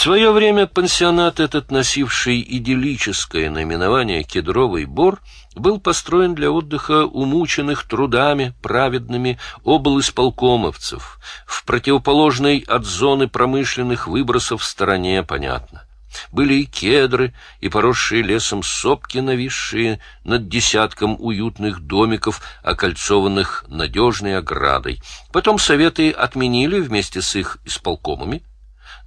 свое время пансионат этот, носивший идиллическое наименование «Кедровый бор», был построен для отдыха умученных трудами праведными облисполкомовцев, в противоположной от зоны промышленных выбросов стороне, понятно. Были и кедры, и поросшие лесом сопки, нависшие над десятком уютных домиков, окольцованных надежной оградой. Потом советы отменили вместе с их исполкомами,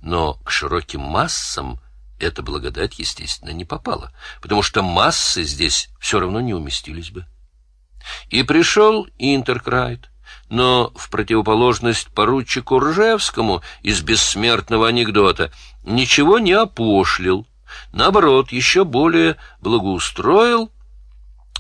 но к широким массам эта благодать, естественно, не попала, потому что массы здесь все равно не уместились бы. И пришел Интеркрайт, но в противоположность поручику Ржевскому из бессмертного анекдота ничего не опошлил, наоборот, еще более благоустроил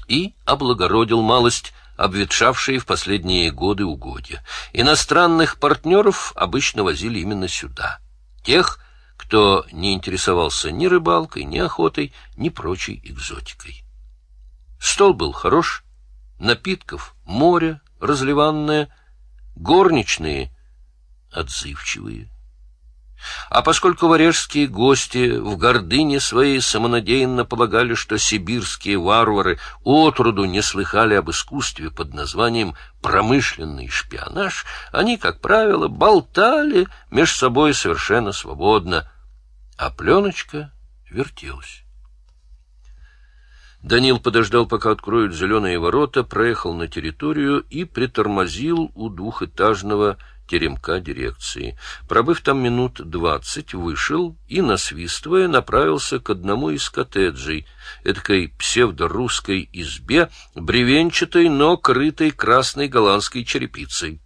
и облагородил малость обветшавшие в последние годы угодья. Иностранных партнеров обычно возили именно сюда. Тех, кто не интересовался ни рыбалкой, ни охотой, ни прочей экзотикой. Стол был хорош, напитков море разливанное, горничные отзывчивые. А поскольку варежские гости в гордыне своей самонадеянно полагали, что сибирские варвары отроду не слыхали об искусстве под названием «промышленный шпионаж», они, как правило, болтали меж собой совершенно свободно, а пленочка вертелась. Данил подождал, пока откроют зеленые ворота, проехал на территорию и притормозил у двухэтажного теремка дирекции. Пробыв там минут двадцать, вышел и, насвистывая, направился к одному из коттеджей, эдакой псевдорусской избе, бревенчатой, но крытой красной голландской черепицей.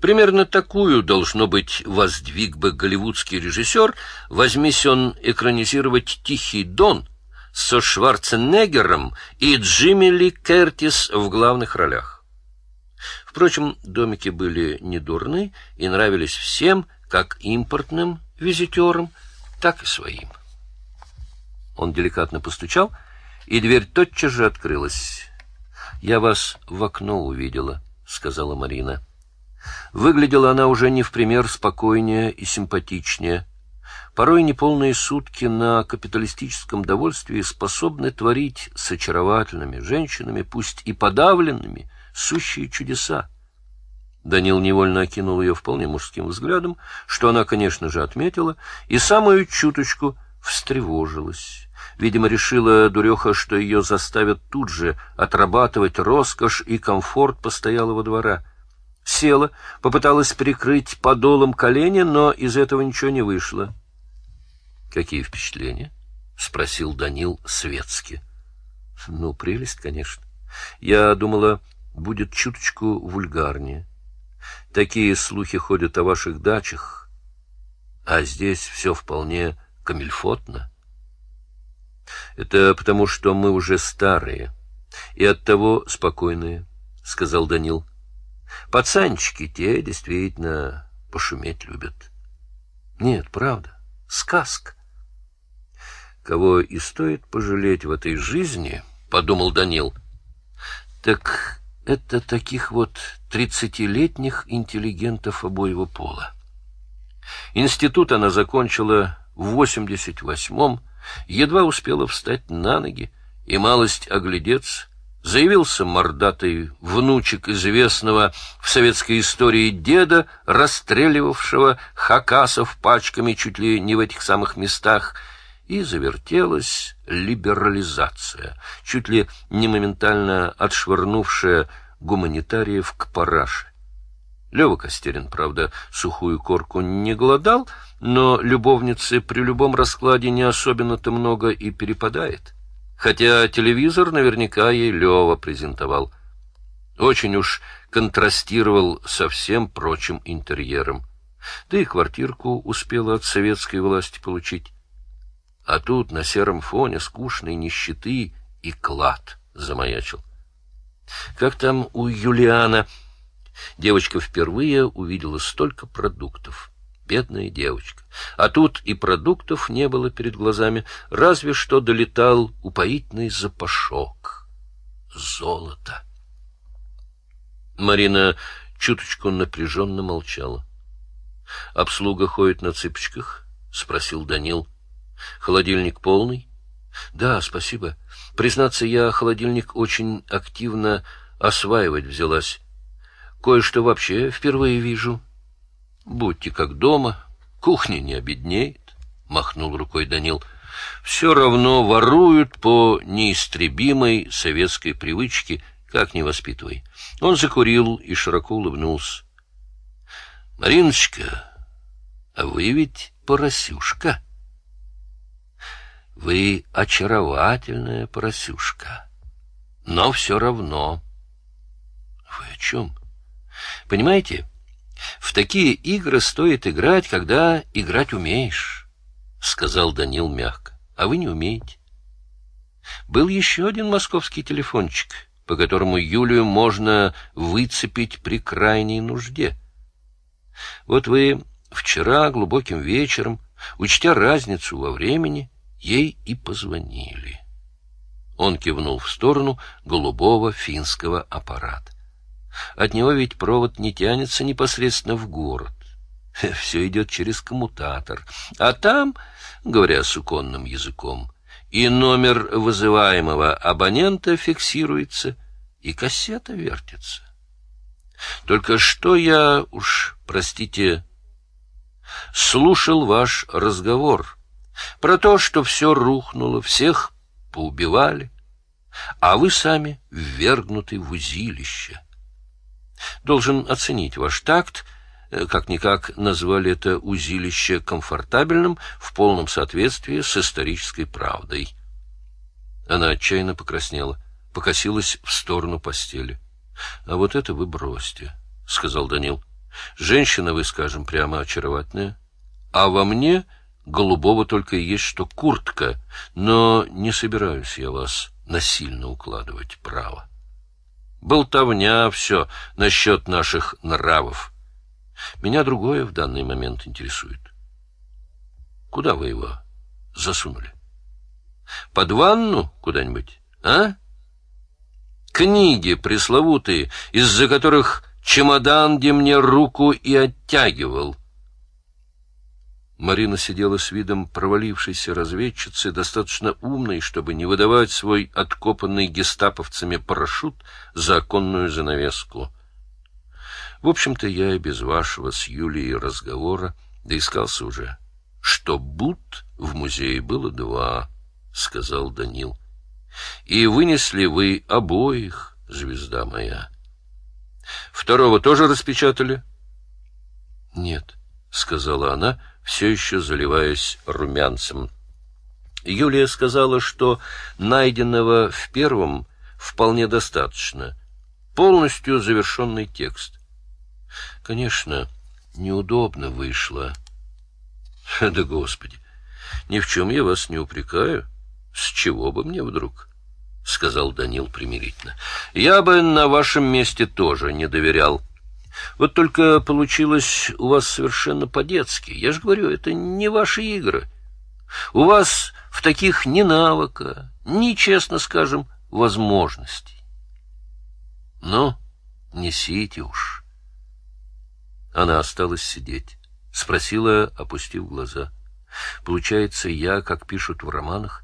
Примерно такую, должно быть, воздвиг бы голливудский режиссер, возьмись он экранизировать «Тихий дон», со Шварценеггером и Джимми Ли Кертис в главных ролях. Впрочем, домики были недурны и нравились всем, как импортным визитерам, так и своим. Он деликатно постучал, и дверь тотчас же открылась. «Я вас в окно увидела», — сказала Марина. Выглядела она уже не в пример спокойнее и симпатичнее. Порой неполные сутки на капиталистическом довольствии способны творить с очаровательными женщинами, пусть и подавленными, сущие чудеса. Данил невольно окинул ее вполне мужским взглядом, что она, конечно же, отметила, и самую чуточку встревожилась. Видимо, решила дуреха, что ее заставят тут же отрабатывать роскошь и комфорт постоялого двора. Села, попыталась прикрыть подолом колени, но из этого ничего не вышло. — Какие впечатления? — спросил Данил светски. — Ну, прелесть, конечно. Я думала, будет чуточку вульгарнее. Такие слухи ходят о ваших дачах, а здесь все вполне камельфотно. Это потому, что мы уже старые и оттого спокойные, — сказал Данил. Пацанчики те действительно пошуметь любят. Нет, правда, сказка. Кого и стоит пожалеть в этой жизни, — подумал Данил, — так это таких вот тридцатилетних интеллигентов обоего пола. Институт она закончила в восемьдесят восьмом, едва успела встать на ноги и малость оглядеться, заявился мордатый внучек известного в советской истории деда, расстреливавшего хакасов пачками чуть ли не в этих самых местах, и завертелась либерализация, чуть ли не моментально отшвырнувшая гуманитариев к параше. Лева Костерин, правда, сухую корку не голодал, но любовницы при любом раскладе не особенно-то много и перепадает. Хотя телевизор наверняка ей Лева презентовал. Очень уж контрастировал со всем прочим интерьером. Да и квартирку успела от советской власти получить. А тут на сером фоне скучной нищеты и клад замаячил. Как там у Юлиана? Девочка впервые увидела столько продуктов. Бедная девочка. А тут и продуктов не было перед глазами, разве что долетал упоительный запашок. Золото. Марина чуточку напряженно молчала. Обслуга ходит на цыпочках, — спросил Данил. — Холодильник полный? — Да, спасибо. Признаться, я холодильник очень активно осваивать взялась. Кое-что вообще впервые вижу. — Будьте как дома, кухня не обеднеет, — махнул рукой Данил. — Все равно воруют по неистребимой советской привычке, как не воспитывай. Он закурил и широко улыбнулся. — Мариночка, а вы ведь поросюшка. Вы очаровательная поросюшка. Но все равно. Вы о чем? Понимаете, в такие игры стоит играть, когда играть умеешь, — сказал Данил мягко. А вы не умеете. Был еще один московский телефончик, по которому Юлию можно выцепить при крайней нужде. Вот вы Вчера глубоким вечером, учтя разницу во времени, ей и позвонили. Он кивнул в сторону голубого финского аппарата. От него ведь провод не тянется непосредственно в город. Все идет через коммутатор. А там, говоря суконным языком, и номер вызываемого абонента фиксируется, и кассета вертится. Только что я уж, простите, слушал ваш разговор про то, что все рухнуло, всех поубивали, а вы сами ввергнуты в узилище. Должен оценить ваш такт, э, как-никак назвали это узилище комфортабельным в полном соответствии с исторической правдой. Она отчаянно покраснела, покосилась в сторону постели. — А вот это вы бросьте, — сказал Данил. Женщина вы, скажем, прямо очаровательная. А во мне голубого только и есть что куртка, но не собираюсь я вас насильно укладывать, право. Болтовня все насчет наших нравов. Меня другое в данный момент интересует. Куда вы его засунули? Под ванну куда-нибудь, а? Книги пресловутые, из-за которых чемодан, где мне руку и оттягивал. Марина сидела с видом провалившейся разведчицы, достаточно умной, чтобы не выдавать свой откопанный гестаповцами парашют за оконную занавеску. В общем-то, я и без вашего с Юлией разговора доискался уже, что Бут в музее было два, — сказал Данил. — И вынесли вы обоих, звезда моя. — Второго тоже распечатали? — Нет, — сказала она, все еще заливаясь румянцем. Юлия сказала, что найденного в первом вполне достаточно. Полностью завершенный текст. Конечно, неудобно вышло. Да, Господи, ни в чем я вас не упрекаю. С чего бы мне вдруг? — сказал Данил примирительно. — Я бы на вашем месте тоже не доверял. Вот только получилось у вас совершенно по-детски. Я же говорю, это не ваши игры. У вас в таких ни навыка, ни, честно скажем, возможностей. Ну, несите уж. Она осталась сидеть. Спросила, опустив глаза. Получается, я, как пишут в романах,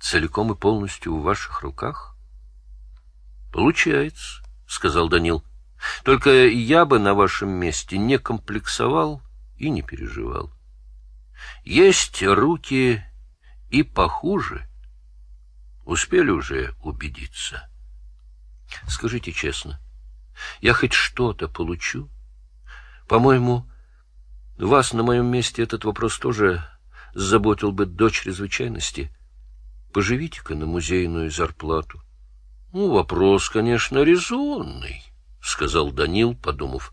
целиком и полностью в ваших руках? — Получается, — сказал Данил. — Только я бы на вашем месте не комплексовал и не переживал. Есть руки и похуже. Успели уже убедиться. Скажите честно, я хоть что-то получу? По-моему, вас на моем месте этот вопрос тоже заботил бы до чрезвычайности — Поживите-ка на музейную зарплату. — Ну, вопрос, конечно, резонный, — сказал Данил, подумав.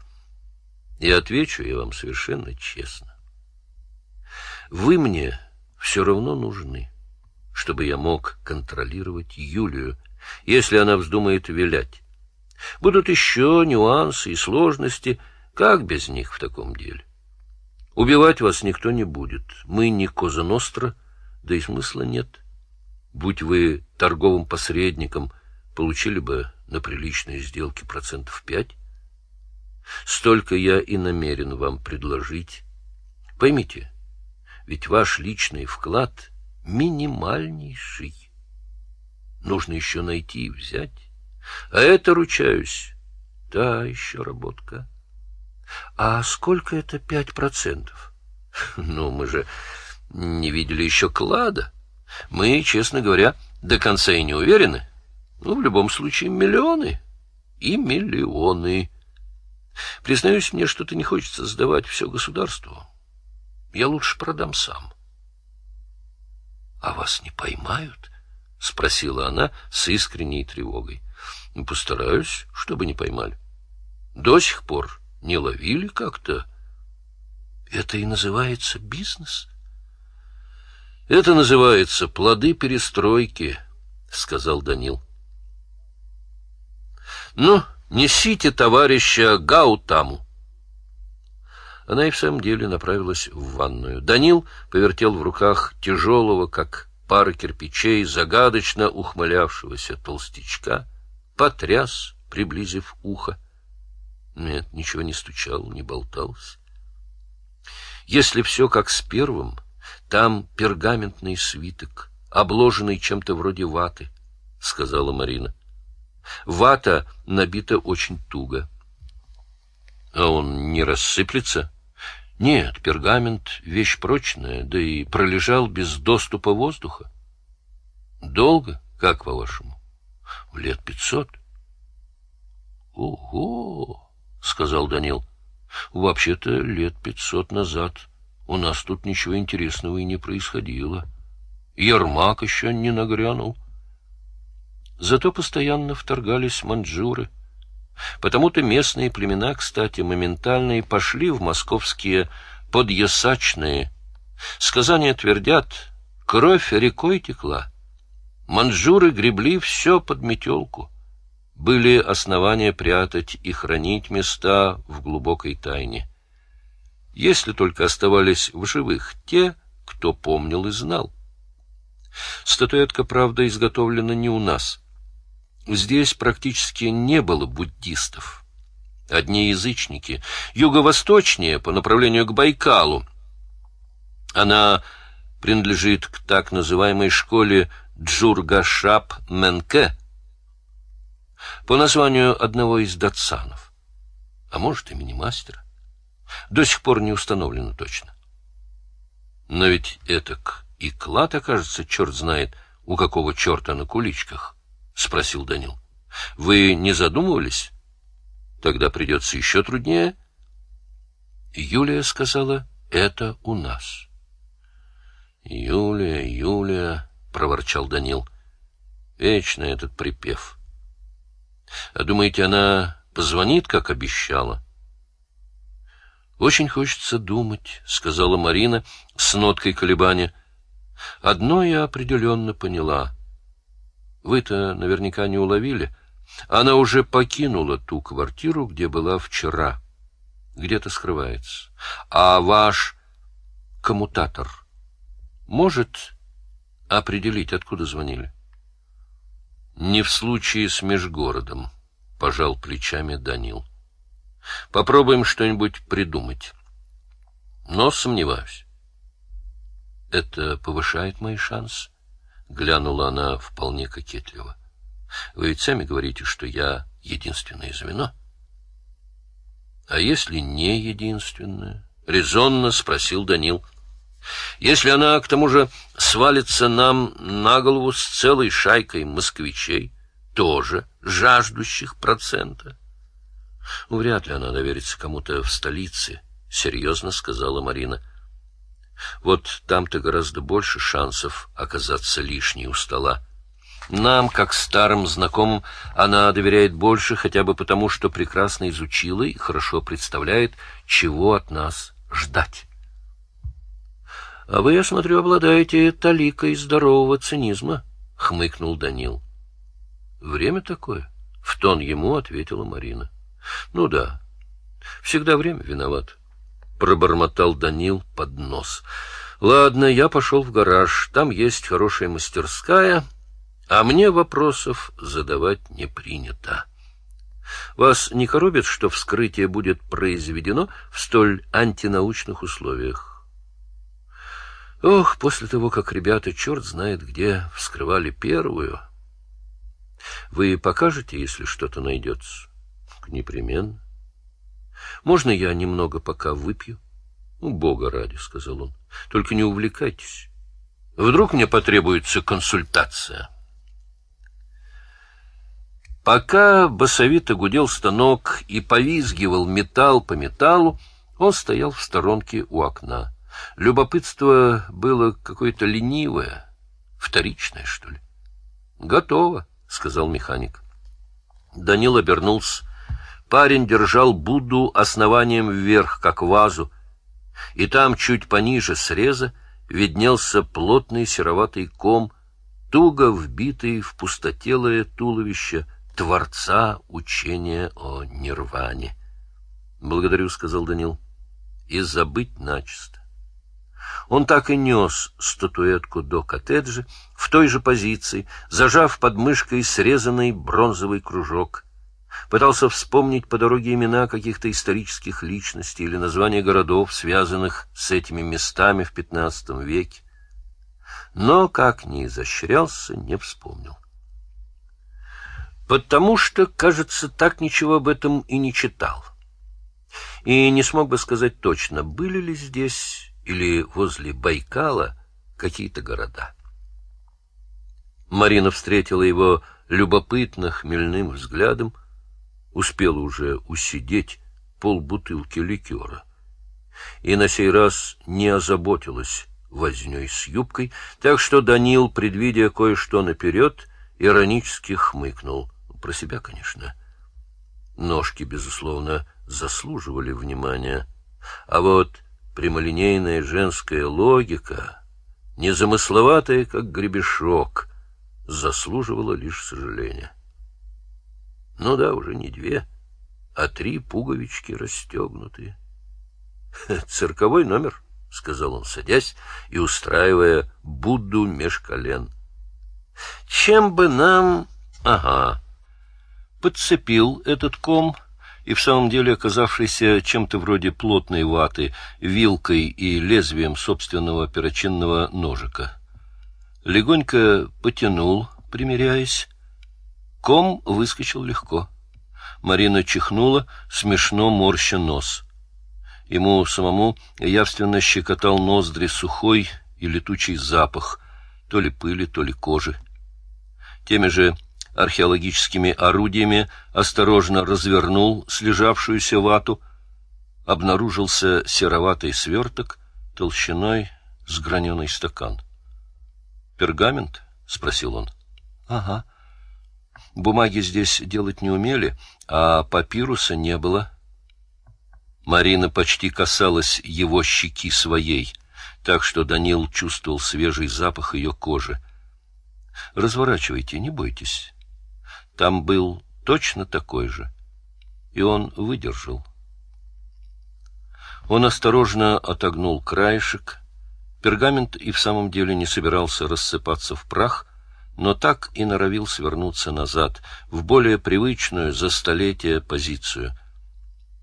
— И отвечу я вам совершенно честно. Вы мне все равно нужны, чтобы я мог контролировать Юлию, если она вздумает вилять. Будут еще нюансы и сложности, как без них в таком деле? Убивать вас никто не будет. Мы не Коза Ностра, да и смысла нет. Будь вы торговым посредником, получили бы на приличные сделки процентов пять. Столько я и намерен вам предложить. Поймите, Ведь ваш личный вклад минимальнейший. Нужно еще найти и взять. А это, ручаюсь, та еще работка. А сколько это пять процентов? Ну, мы же не видели еще клада. Мы, честно говоря, до конца и не уверены. Ну, в любом случае, миллионы и миллионы. Признаюсь, мне что-то не хочется сдавать все государству. Я лучше продам сам. — А вас не поймают? — спросила она с искренней тревогой. — Постараюсь, чтобы не поймали. До сих пор не ловили как-то. Это и называется бизнес? Это называется плоды перестройки, сказал Данил. Ну, несите товарища Гаутаму. Она и в самом деле направилась в ванную. Данил повертел в руках тяжелого, как пара кирпичей, загадочно ухмылявшегося толстячка, потряс, приблизив ухо. Нет, ничего не стучало, не болталось. Если все как с первым, там пергаментный свиток, обложенный чем-то вроде ваты, — сказала Марина. Вата набита очень туго. А он не рассыплется? Нет, пергамент — вещь прочная, да и пролежал без доступа воздуха. Долго, как по-вашему? Лет пятьсот. Ого! — сказал Данил. — Вообще-то лет пятьсот назад у нас тут ничего интересного и не происходило. Ермак еще не нагрянул. Зато постоянно вторгались маньчжуры. Потому-то местные племена, кстати, моментально и пошли в московские подъясачные. Сказания твердят, кровь рекой текла. Маньчжуры гребли все под метелку были основания прятать и хранить места в глубокой тайне. Если только оставались в живых те, кто помнил и знал. Статуэтка, правда, изготовлена не у нас. Здесь практически не было буддистов. Одни язычники, юго-восточнее, по направлению к Байкалу. Она принадлежит к так называемой школе Джургашап-Менке, по названию одного из датсанов. А может, имени мастера. До сих пор не установлено точно. Но ведь этак и клад окажется, черт знает, у какого черта на куличках, — спросил Данил. — Вы не задумывались? Тогда придется еще труднее. Юлия сказала, — это у нас. — Юлия, Юлия, — проворчал Данил, — вечно этот припев — а думаете, она позвонит, как обещала? Очень хочется думать, сказала Марина с ноткой колебания. Одно я определенно поняла. Вы-то наверняка не уловили. Она уже покинула ту квартиру, где была вчера. Где-то скрывается. А ваш коммутатор может определить, откуда звонили? Не в случае с межгородом, пожал плечами Данил. Попробуем что-нибудь придумать. Но сомневаюсь. Это повышает мои шансы, глянула она вполне кокетливо. Вы ведь сами говорите, что я единственное звено. А если не единственное? резонно спросил Данил. Если она, к тому же, свалится нам на голову с целой шайкой москвичей, тоже жаждущих процента. Ну, вряд ли она доверится кому-то в столице, — серьезно сказала Марина. Вот там-то гораздо больше шансов оказаться лишней у стола. Нам, как старым знакомым, она доверяет больше хотя бы потому, что прекрасно изучила и хорошо представляет, чего от нас ждать. — А вы, я смотрю, обладаете таликой здорового цинизма, — хмыкнул Данил. — Время такое, — в тон ему ответила Марина. — Ну да, всегда время виноват, — пробормотал Данил под нос. — Ладно, я пошел в гараж, там есть хорошая мастерская, а мне вопросов задавать не принято. Вас не коробит, что вскрытие будет произведено в столь антинаучных условиях? Ох, после того, как ребята черт знает где вскрывали первую. Вы покажете, если что-то найдется? Непременно. Можно я немного пока выпью? Бога ради, — сказал он. Только не увлекайтесь. Вдруг мне потребуется консультация. Пока басовито гудел станок и повизгивал металл по металлу, он стоял в сторонке у окна. Любопытство было какое-то ленивое, вторичное, что ли. — Готово, — сказал механик. Данил обернулся. Парень держал Будду основанием вверх, как вазу, и там, чуть пониже среза, виднелся плотный сероватый ком, туго вбитый в пустотелое туловище Творца учения о нирване. — Благодарю, — сказал Данил, — и забыть начисто. Он так и нес статуэтку до коттеджа в той же позиции, зажав под мышкой срезанный бронзовый кружок. Пытался вспомнить по дороге имена каких-то исторических личностей или названия городов, связанных с этими местами в XV веке. Но, как ни изощрялся, не вспомнил. Потому что, кажется, так ничего об этом и не читал. И не смог бы сказать точно, были ли здесь или возле Байкала какие-то города. Марина встретила его любопытно хмельным взглядом, успела уже усидеть полбутылки ликера. И на сей раз не озаботилась вознёй с юбкой, так что Данил, предвидя кое-что наперед, иронически хмыкнул. Про себя, конечно. Ножки, безусловно, заслуживали внимания. А вот прямолинейная женская логика, незамысловатая, как гребешок, заслуживала лишь сожаления. Ну да, уже не две, а три пуговички расстегнутые. «Цирковой номер», — сказал он, садясь и устраивая Будду меж колен. «Чем бы нам...» «Ага». Подцепил этот ком — и в самом деле оказавшийся чем-то вроде плотной ваты, вилкой и лезвием собственного перочинного ножика. Легонько потянул, примиряясь. Ком выскочил легко. Марина чихнула, смешно морща нос. Ему самому явственно щекотал ноздри сухой и летучий запах, то ли пыли, то ли кожи. Теми же археологическими орудиями осторожно развернул слежавшуюся вату. Обнаружился сероватый сверток толщиной с граненый стакан. «Пергамент?» — спросил он. «Ага. Бумаги здесь делать не умели, а папируса не было». Марина почти касалась его щеки своей, так что Данил чувствовал свежий запах ее кожи. «Разворачивайте, не бойтесь». Там был точно такой же, и он выдержал. Он осторожно отогнул краешек. Пергамент и в самом деле не собирался рассыпаться в прах, но так и норовил свернуться назад, в более привычную за столетие позицию.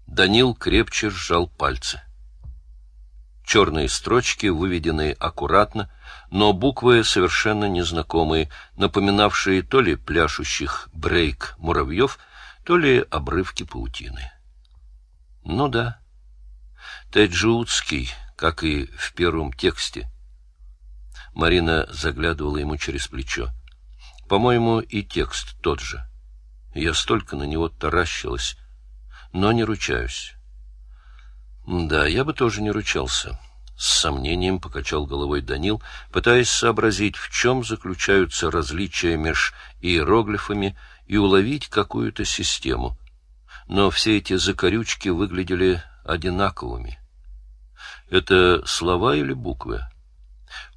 Данил крепче сжал пальцы. Черные строчки, выведенные аккуратно, но буквы совершенно незнакомые, напоминавшие то ли пляшущих брейк муравьев, то ли обрывки паутины. Ну да, Теджутский, как и в первом тексте. Марина заглядывала ему через плечо. По-моему, и текст тот же. Я столько на него таращилась, но не ручаюсь. Да, я бы тоже не ручался. С сомнением покачал головой Данил, пытаясь сообразить, в чем заключаются различия меж иероглифами и уловить какую-то систему. Но все эти закорючки выглядели одинаковыми. Это слова или буквы?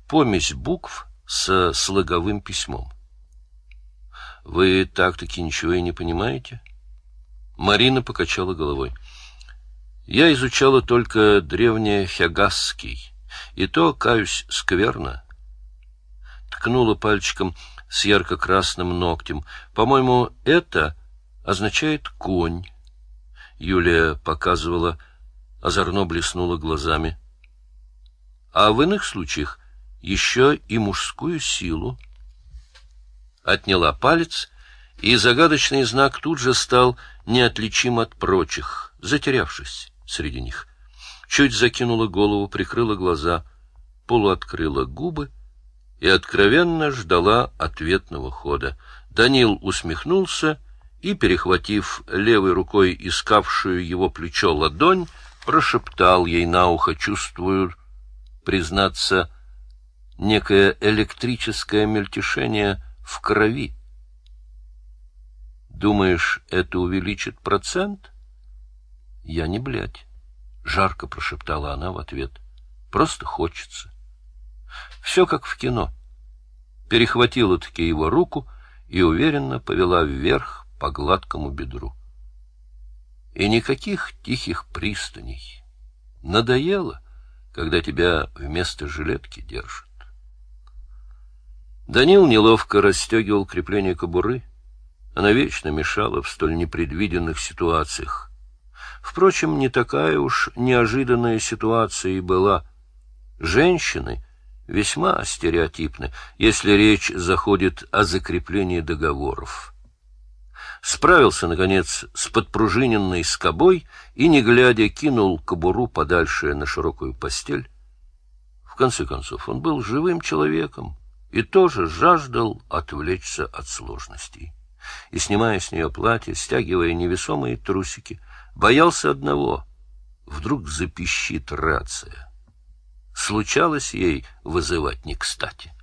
Помесь букв с слоговым письмом. Вы так-таки ничего и не понимаете? Марина покачала головой. Я изучала только древнехягасский, и то, каюсь, скверно. Ткнула пальчиком с ярко-красным ногтем. По-моему, это означает «конь». Юлия показывала, озорно блеснула глазами. А в иных случаях еще и мужскую силу. Отняла палец, и загадочный знак тут же стал неотличим от прочих, затерявшись среди них. Чуть закинула голову, прикрыла глаза, полуоткрыла губы и откровенно ждала ответного хода. Данил усмехнулся и, перехватив левой рукой искавшую его плечо ладонь, прошептал ей на ухо, чувствую, признаться, некое электрическое мельтешение в крови. Думаешь, это увеличит процент? Я не блядь, жарко прошептала она в ответ. Просто хочется. Все как в кино. Перехватила-таки его руку и уверенно повела вверх по гладкому бедру. И никаких тихих пристаней. Надоело, когда тебя вместо жилетки держат. Данил неловко расстегивал крепление кобуры. Она вечно мешала в столь непредвиденных ситуациях. Впрочем, не такая уж неожиданная ситуация и была. Женщины весьма стереотипны, если речь заходит о закреплении договоров. Справился, наконец, с подпружиненной скобой и, не глядя, кинул кобуру подальше на широкую постель. В конце концов, он был живым человеком и тоже жаждал отвлечься от сложностей. И, снимая с нее платье, стягивая невесомые трусики, боялся одного — вдруг запищит рация. Случалось ей вызывать не кстати.